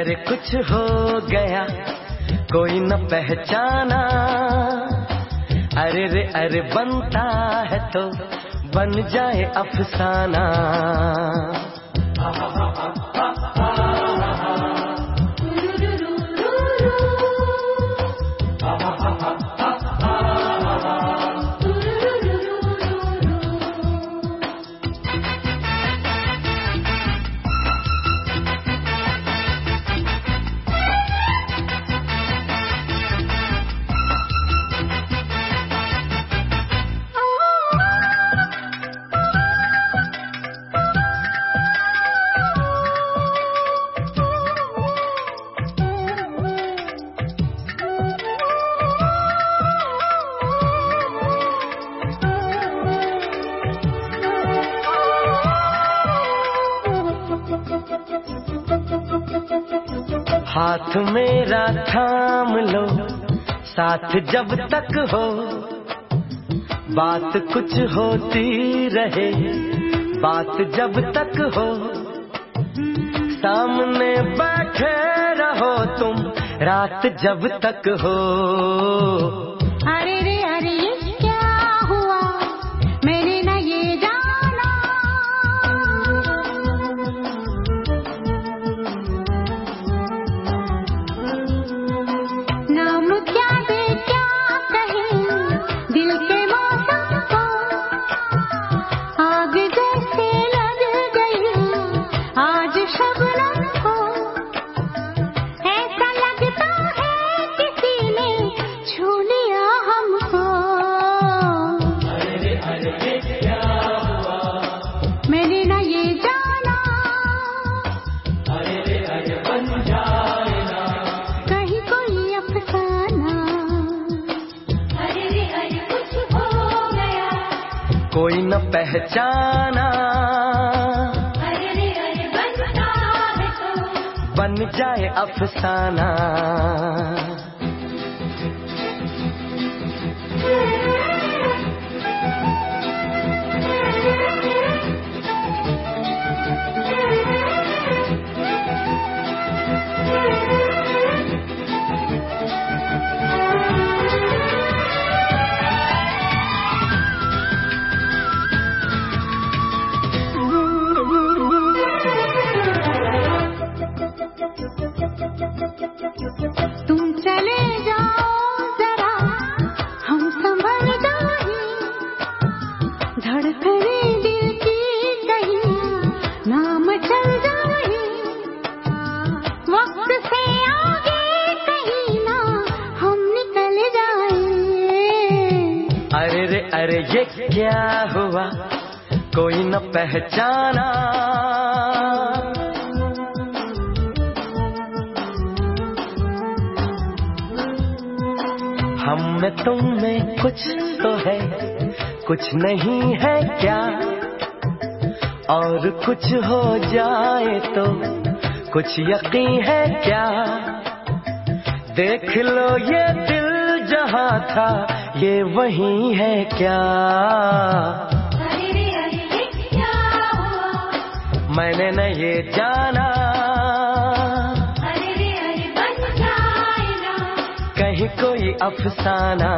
ارے کچھ ہو گیا، کوئی نہ پہچانا۔ ارے رے ارے، بنتا ہے تو بن جائے افسانہ۔ ہاتھ میرا تھام لو، ساتھ جب تک ہو، بات کچھ ہوتی رہے، بات جب تک ہو۔ سامنے بیٹھے رہو تم، رات جب تک ہو۔ کوئی نہ پہچانا۔ بن جائے افسانہ۔ ارے یہ کیا ہوا؟ کوئی نہ پہچانا۔ ہم میں تم میں کچھ تو ہے، کچھ نہیں ہے کیا؟ اور کچھ ہو جائے تو کچھ یقین ہے کیا؟ دیکھ لو یہ دل جہاں تھا یہ وہی ہے کیا؟ میں نے نہ یہ جانا۔ کہیں کوئی افسانہ۔